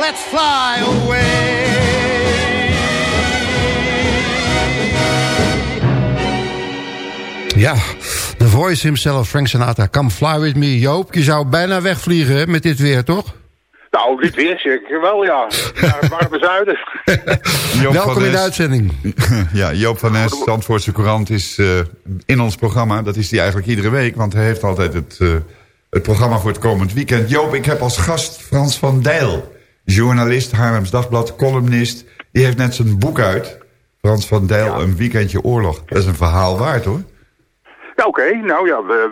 Let's fly away. Ja, The Voice himself, Frank Sinatra. Come fly with me. Joop, je zou bijna wegvliegen hè, met dit weer, toch? Nou, dit weer zeker wel, ja. Naar warme zuiden. Welkom in de uitzending. Ja, Joop van Nes, Zandvoortse Courant, is eh, in ons programma. Dat is hij eigenlijk iedere week, want hij heeft altijd het, eh, het programma voor het komend weekend. Joop, ik heb als gast Frans van Dijl, journalist, Haarlems Dagblad, columnist. Die heeft net zijn boek uit. Frans van Dijl, Een weekendje oorlog. Dat is een verhaal waard, hoor. Ja, oké. Nou ja, we,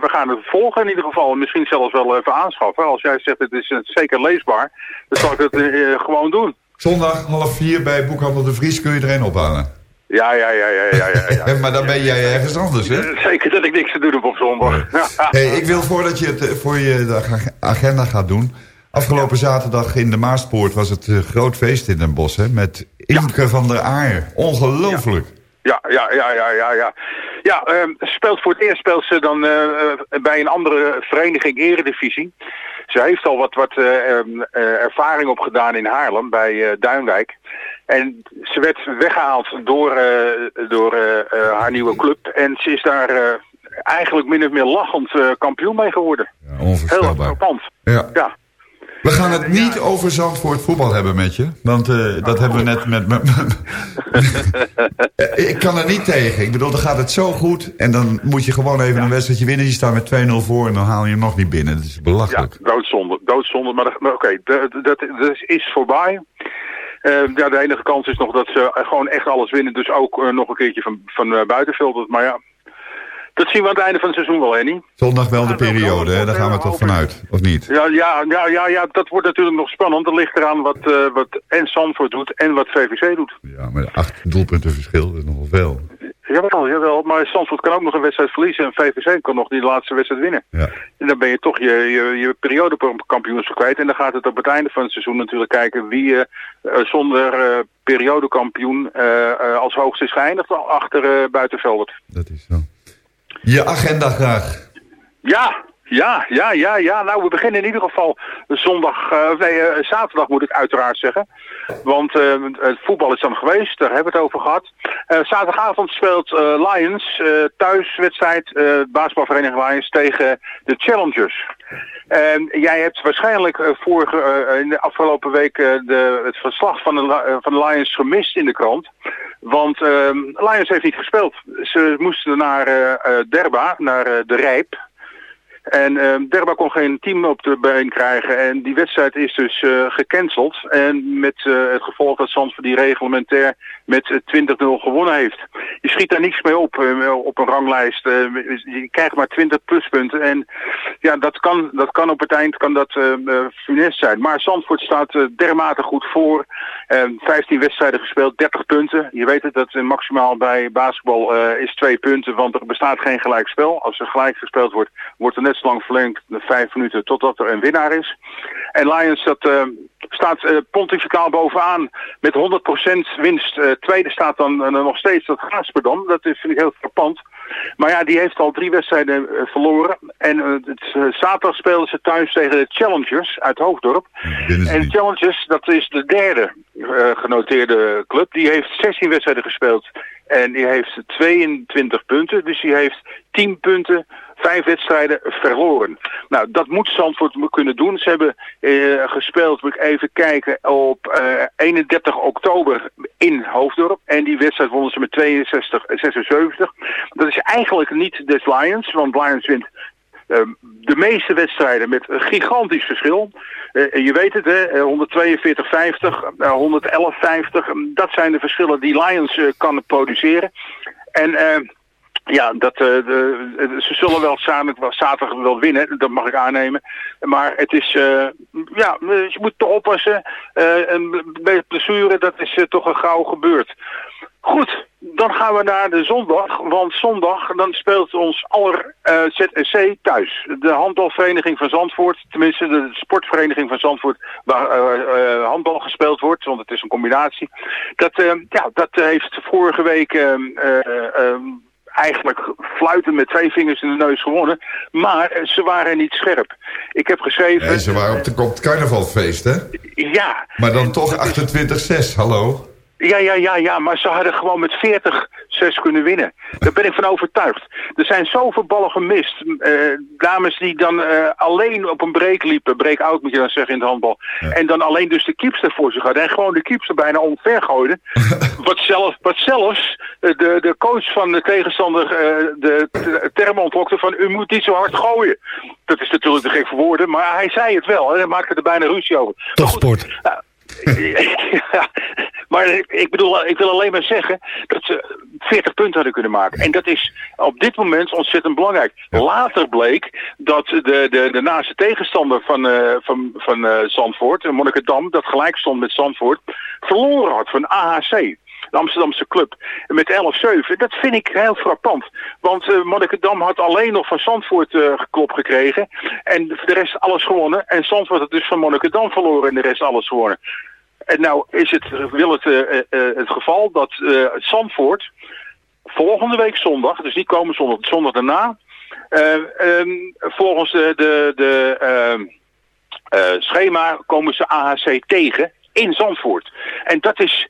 we- gaan het volgen in ieder geval. En misschien zelfs wel even aanschaffen. Als jij zegt het is eh, zeker leesbaar, dan zal ik het eh, gewoon doen. Zondag half vier bij Boekhandel de Vries kun je er een ophalen. Ja, ja, ja, ja, ja, ja. ja. Eh, maar dan ben jij ergens anders, hè? Zeker dat ik niks te doen heb op zondag. Hey, ik wil voordat je het eh, voor je de agenda gaat doen... Afgelopen zaterdag in de Maaspoort was het eh, groot feest in Den Bosch, hè? Met Imke van der Aar. Ongelooflijk. Ja, ja, ja, ja, ja, ja. Ja, ehm, speelt voor het eerst speelt ze dan eh, bij een andere vereniging Eredivisie. Ze heeft al wat, wat eh, ervaring opgedaan in Haarlem bij Duinwijk. En ze werd weggehaald door, door haar nieuwe club. En ze is daar eigenlijk min of meer lachend kampioen mee geworden. Heel erg Onvoorstelbaar. frappant. Ja. Ja. We gaan het niet over Zandvoort voetbal hebben met je. Want eh, dat hebben we net met... met Eh, ik kan er niet tegen. Ik bedoel, dan gaat het zo goed. En dan moet je gewoon even een wedstrijdje winnen. Je staat met 2-0 voor en dan haal je hem nog niet binnen. Dat is belachelijk. Doodzonde, doodzonde. Maar, maar oké, dat, dat, dat is voorbij. Eh, ja, de enige kans is nog dat ze gewoon echt alles winnen. Dus ook eh, nog een keertje van, van buitenveld. Maar ja, dat zien we aan het einde van het seizoen wel, Henny. Zondag wel de periode, hè? daar gaan we toch vanuit. Of niet? Ja, ja, ja, ja, ja, dat wordt natuurlijk nog spannend. Dat ligt eraan wat, eh, wat en Zandvoort doet en wat VVC doet. Ja, maar acht doelpunten verschil dat is nogal veel. Jawel, jawel. Maar Zandvoort kan ook nog een wedstrijd verliezen. En VVC kan nog die laatste wedstrijd winnen. Ja. En dan ben je toch je, je, je periodekampioenschap kwijt. En dan gaat het op het einde van het seizoen natuurlijk kijken wie je eh, zonder eh, periodekampioen eh, eh, als hoogste is geëindigd achter eh Buitenveldert. Je agenda graag. Ja, Ja, ja, ja, ja. Nou, we beginnen in ieder geval zondag, uh, nee, uh, zaterdag moet ik uiteraard zeggen. Want uh, het voetbal is dan geweest, daar hebben we het over gehad. zaterdagavond speelt Lions thuiswedstrijd, basketbalvereniging Lions, tegen de Challengers. En jij hebt waarschijnlijk vorige, in de afgelopen week de, het verslag van de, van Lions gemist in de krant. Want Lions heeft niet gespeeld. Ze moesten naar Derba, naar de Rijp. En uh, Derba kon geen team op de been krijgen. En die wedstrijd is dus uh, gecanceld. En met uh, het gevolg dat Zandvoort die reglementair met 20-0 gewonnen heeft. Je schiet daar niks mee op, op een ranglijst. je krijgt maar 20 pluspunten. En ja, dat kan, dat kan op het eind kan dat, funest zijn. Maar Zandvoort staat dermate goed voor. 15 wedstrijden gespeeld, 30 punten. Je weet het, dat maximaal bij basketbal is 2 punten. Want er bestaat geen gelijkspel. Als er gelijk gespeeld wordt, wordt er net zo lang verlengd, vijf minuten, totdat er een winnaar is. En Lions dat, uh, staat uh, pontificaal bovenaan met 100% winst. Uh, tweede staat dan nog steeds dat Gaasperdam. Dat is, vind ik heel frappant. Maar ja, die heeft al drie wedstrijden verloren. En het, zaterdag speelden ze thuis tegen de Challengers uit Hoofddorp. En de Challengers, dat is de derde genoteerde club. Die heeft 16 wedstrijden gespeeld. En die heeft 22 punten. Dus die heeft 10 punten vijf wedstrijden verloren. Nou, dat moet Zandvoort kunnen doen. Ze hebben uh, gespeeld, moet ik even kijken, op uh, eh, 31 oktober in Hoofddorp. En die wedstrijd wonnen ze met 62, 76. Dat is eigenlijk niet des Lions, want Lions wint uh, de meeste wedstrijden met een gigantisch verschil. Uh, je weet het, hè, 142-50, 111-50. Dat zijn de verschillen die Lions kan produceren. En ja, dat, uh, de, ze zullen wel samen zaterdag wel winnen, dat mag ik aannemen. Maar het is, uh, ja, je moet toch oppassen. Uh, en bij blessure, dat is toch een gauw gebeurd. Goed, dan gaan we naar de zondag. Want zondag, dan speelt ons aller ZSC thuis. De handbalvereniging van Zandvoort, tenminste de sportvereniging van Zandvoort... waar handbal gespeeld wordt, want het is een combinatie. Dat, ja, dat heeft vorige week eigenlijk fluiten met twee vingers in de neus gewonnen. Maar ze waren niet scherp. Ik heb geschreven... Nee, ze waren op de kop carnavalfeest, hè? Ja. Maar dan toch 28-6, hallo? Ja, ja, ja, ja, maar ze hadden gewoon met 40 6 kunnen winnen. Daar ben ik van overtuigd. Er zijn zoveel ballen gemist. Uh, dames die dan uh, alleen op een break liepen. Break-out moet je dan zeggen in het handbal. En dan alleen dus de keepster voor zich hadden. En gewoon de keepster bijna omver gooiden. wat, zelf, wat zelfs uh, de, de coach van de tegenstander de, de term ontlokte van u moet niet zo hard gooien. Dat is natuurlijk te gek voor woorden. Maar hij zei het wel. En hij maakte er bijna ruzie over. Topsport. Ja, maar ik bedoel, ik wil alleen maar zeggen dat ze 40 punten hadden kunnen maken. En dat is op dit moment ontzettend belangrijk. Later bleek dat de, de, de naaste tegenstander van, uh, van, van uh, Zandvoort, Monnikendam, dat gelijk stond met Zandvoort, verloren had van AHC de Amsterdamse club, met 11-7. Dat vind ik heel frappant. Want uh, Monnikendam had alleen nog van Zandvoort uh, geklopt gekregen. En de rest alles gewonnen. En Zandvoort had dus van Monnikendam verloren en de rest alles gewonnen. En nou is het, wil het, uh, het geval dat Zandvoort volgende week zondag, dus niet komen zondag, zondag daarna, um, volgens de, de, de ehm, schema komen ze AHC tegen in Zandvoort. En dat is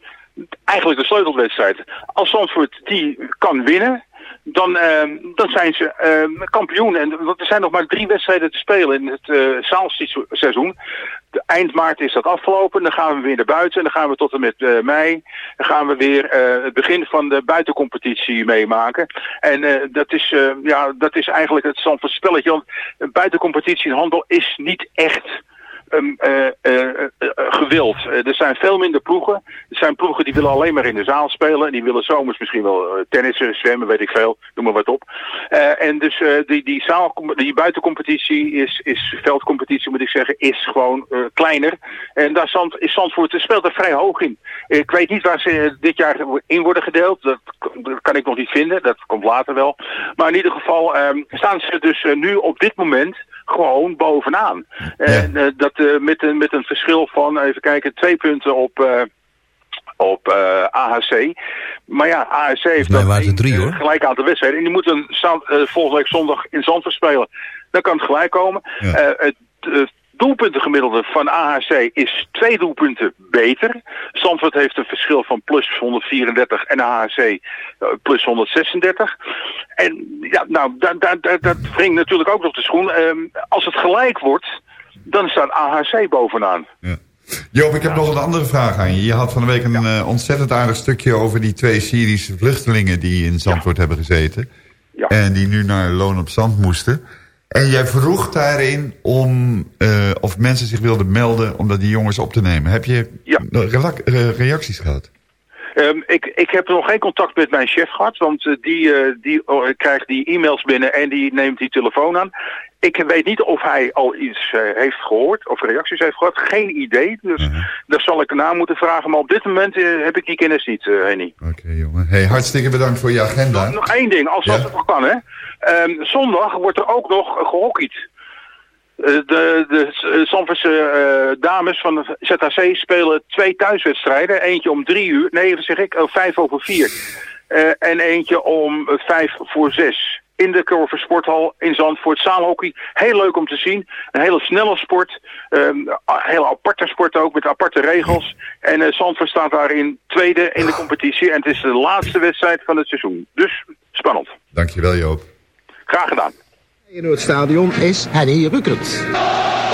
eigenlijk de sleutelwedstrijd. Als Zandvoort die kan winnen, dan, uh, dan zijn ze uh, kampioen. En er zijn nog maar drie wedstrijden te spelen in het uh, zaalseizoen. Eind maart is dat afgelopen. Dan gaan we weer naar buiten. En dan gaan we tot en met uh, mei. Dan gaan we weer het begin van de buitencompetitie meemaken. En dat, is, ja, dat is eigenlijk het Zandvoort spelletje. Want buitencompetitie in handel is niet echt um, uh, uh, gewild. er zijn veel minder ploegen. Er zijn ploegen die willen alleen maar in de zaal spelen. En die willen zomers misschien wel tennissen, zwemmen, weet ik veel. Noem maar wat op. en dus die, die, zaal, die buitencompetitie is, is veldcompetitie moet ik zeggen, is gewoon kleiner. En daar Zand, is Zandvoort speelt er vrij hoog in. Ik weet niet waar ze dit jaar in worden gedeeld. Dat, kan ik nog niet vinden. Dat komt later wel. Maar in ieder geval um, staan ze dus nu op dit moment gewoon bovenaan. En uh, dat uh, met, een, met een verschil van, even kijken, twee punten op, uh, op AHC. Maar ja, AHC heeft dan drie, hoor. gelijk aantal wedstrijden. En die moeten volgende week zondag in Zandvoort spelen. dan kan het gelijk komen. Eh, het uh, doelpuntengemiddelde van AHC is twee doelpunten beter. Zandvoort heeft een verschil van plus 134 en AHC uh, plus 136. En ja, nou, dat, dat, dat, dat wringt natuurlijk ook nog de schoen. Ehm, als het gelijk wordt, dan staat AHC bovenaan. Ja. Joop, ik heb nog een andere vraag aan je. Je had van de week een uh, ontzettend aardig stukje over die twee Syrische vluchtelingen die in Zandvoort hebben gezeten. En die nu naar Loon op Zand moesten. En jij vroeg daarin om uh, of mensen zich wilden melden om dat die jongens op te nemen. Heb je re reacties gehad? Um, ik, ik heb nog geen contact met mijn chef gehad, want uh, die, uh, die uh, krijgt die e-mails binnen en die neemt die telefoon aan. Ik weet niet of hij al iets heeft gehoord of reacties heeft gehad. Geen idee, dus -huh. daar zal ik na moeten vragen. Maar op dit moment heb ik die kennis niet, Henny. Oké okay, jongen. Hey, hartstikke bedankt voor je agenda. Nog, nog één ding, als ja. dat nog kan hè. Um, zondag wordt er ook nog gehockeyd. De, de Sanfordse dames van de ZHC spelen twee thuiswedstrijden. Eentje om drie uur, nee, zeg ik, vijf over vier. Uh, en eentje om vijf voor zes. In de Corver Sporthal in Zandvoort. Zaalhockey, heel leuk om te zien. Een hele snelle sport. Um, een hele aparte sport ook, met aparte regels. En uh, Zandvoort staat daarin tweede in de competitie. En het is de laatste wedstrijd van het seizoen. Dus spannend. Dankjewel Joop. Graag gedaan. In het stadion is Henny Rukert.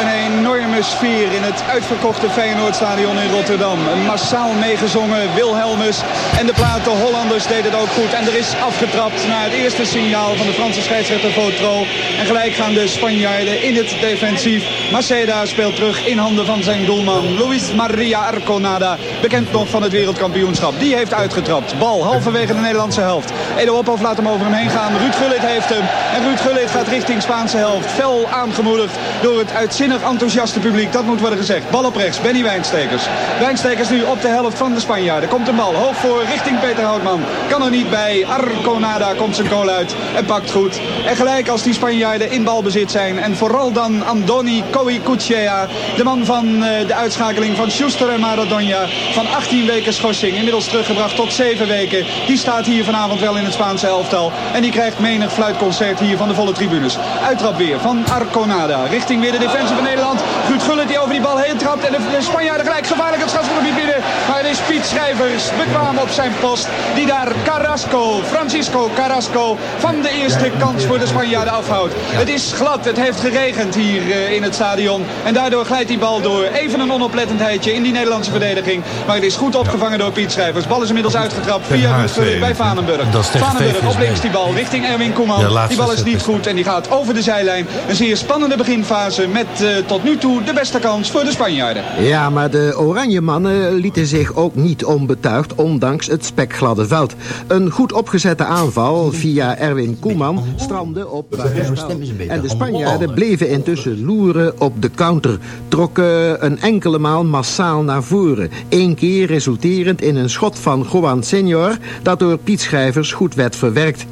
Een enorme sfeer in het uitverkochte Feyenoordstadion in Rotterdam. Massaal meegezongen Wilhelmus. En de platen Hollanders deden het ook goed. En er is afgetrapt naar het eerste signaal van de Franse scheidsrechter Votro. En gelijk gaan de Spanjaarden in het defensief. Maceda speelt terug in handen van zijn doelman. Luis Maria Arconada, bekend nog van het wereldkampioenschap. Die heeft uitgetrapt. Bal halverwege de Nederlandse helft. Edo Ophoff laat hem over hem heen gaan. Ruud Gullit heeft hem. En Ruud Gullit gaat richting Spaanse helft. Fel aangemoedigd door het uitzinnig enthousiaste publiek. Dat moet worden gezegd. Bal op rechts. Benny Wijnstekers. Wijnstekers nu op de helft van de Spanjaarden. Komt een bal hoog voor richting Peter Houtman. Kan er niet bij. Arconada komt zijn goal uit. En pakt goed. En gelijk als die Spanjaarden in balbezit zijn. En vooral dan Andoni Coicuchea. De man van uh, de uitschakeling van Schuster en Maradona. Van 18 weken schorsing. Inmiddels teruggebracht tot 7 weken. Die staat hier vanavond wel in het Spaanse elftal. En die krijgt menig fluitconcert hier van de volle tribunes. Uittrap weer van Arconada. Richting weer de defensie van Nederland. Ruud Gullit die over die bal heen trapt. En de, de Spanjaarden gelijk gevaarlijk het schaatsgebied binnen. Maar het is Piet Schrijvers bekwaam op zijn post. Die daar Carrasco, Francisco Carrasco van de eerste kans voor de Spanjaarden afhoudt. Het is glad. Het heeft geregend hier uh, in het stadion. En daardoor glijdt die bal door. Even een onoplettendheidje in die Nederlandse verdediging. Maar het is goed opgevangen door Piet Schrijvers. Bal is inmiddels uitgetrapt via Ruud Gullit bij Vanenburg. Vanenburg op links die bal richting Erwin Koeman. Die bal is niet goed en die gaat over de zijlijn. Een zeer spannende beginfase met uh, tot nu toe de beste kans voor de Spanjaarden. Ja, maar de oranje mannen lieten zich ook niet onbetuigd, ondanks het spekgladde veld. Een goed opgezette aanval via Erwin Koeman strandde op. En de Spanjaarden bleven intussen loeren op de counter. Trokken een enkele maal massaal naar voren. Eén keer resulterend in een schot van Juan Senior... dat door Piet Schrijvers goed werd verwerkt.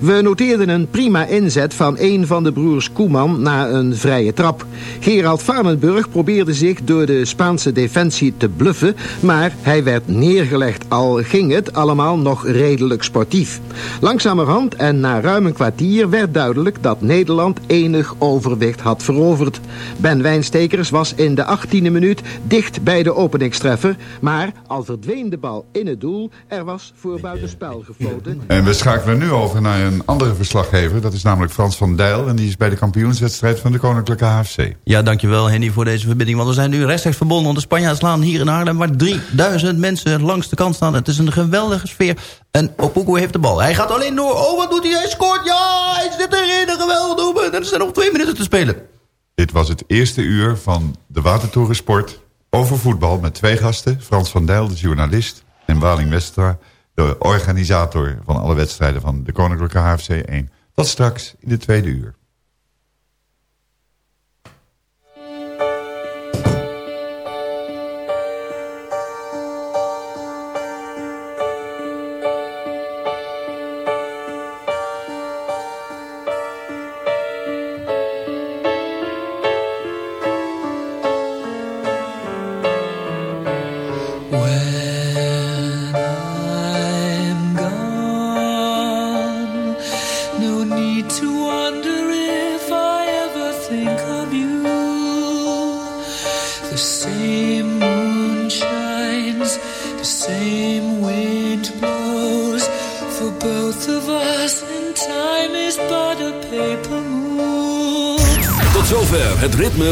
We noteerden een prima inzet van een van de broers Koeman na een vrije trap. Gerald Vanenburg probeerde zich door de Spaanse defensie te bluffen, maar hij werd neergelegd, al ging het allemaal nog redelijk sportief. Langzamerhand en na ruim een kwartier werd duidelijk dat Nederland enig overwicht had veroverd. Ben Wijnstekers was in de 18e minuut dicht bij de openingstreffer, maar al verdween de bal in het doel, er was voor buitenspel gefloten. En we schakelen nu over naar een andere verslaggever. Dat is namelijk Frans van Dijl. En die is bij de kampioenswedstrijd van de Koninklijke HFC. Ja, dankjewel Henny voor deze verbinding. Want we zijn nu rechtstreeks verbonden. Want de Spanjaarden slaan hier in Haarlem... waar 3000 mensen langs de kant staan. Het is een geweldige sfeer. En Opoku heeft de bal. Hij gaat alleen door. Oh, wat doet hij? Hij scoort. Ja, hij zit erin. Een geweldig doelpunt. En er zijn nog twee minuten te spelen. Dit was het eerste uur van de Watertoren Sport over voetbal... met twee gasten. Frans van Dijl, de journalist. En Waling Westra de organisator van alle wedstrijden van de Koninklijke HFC 1. Tot straks in de tweede uur.